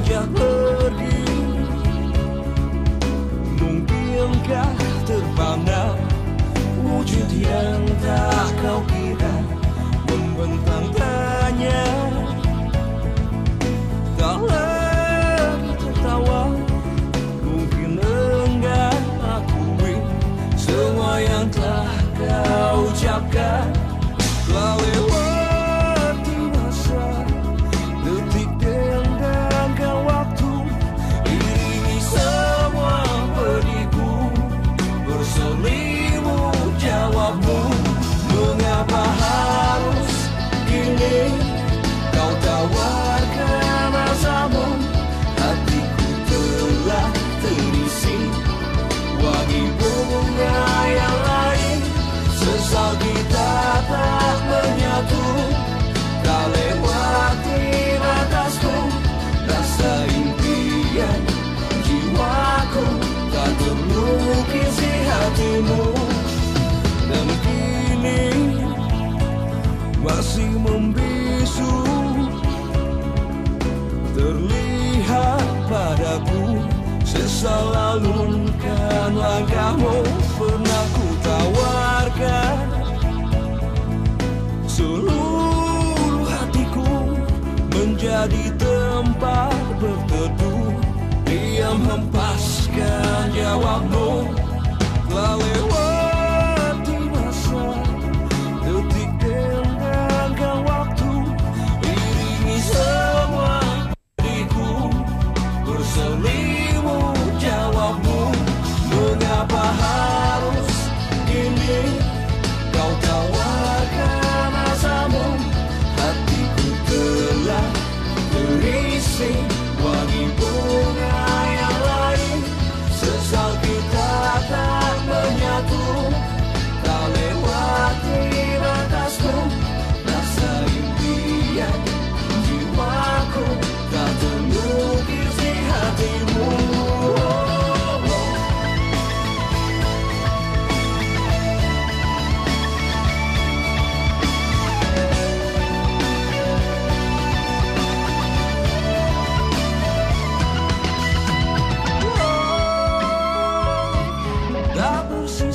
saja pergi. Mungkinkah terpana Wujud yang tak kau kira? Membentang tanya. Tak lagi tertawa Mungkin enggak akui Semua yang telah kau ucapkan masih membisu. Terlihat padaku Sesal alunkan langkahmu Pernah ku tawarkan Seluruh hatiku Menjadi tempat berteduh. Diam hempaskan jawabmu. 不是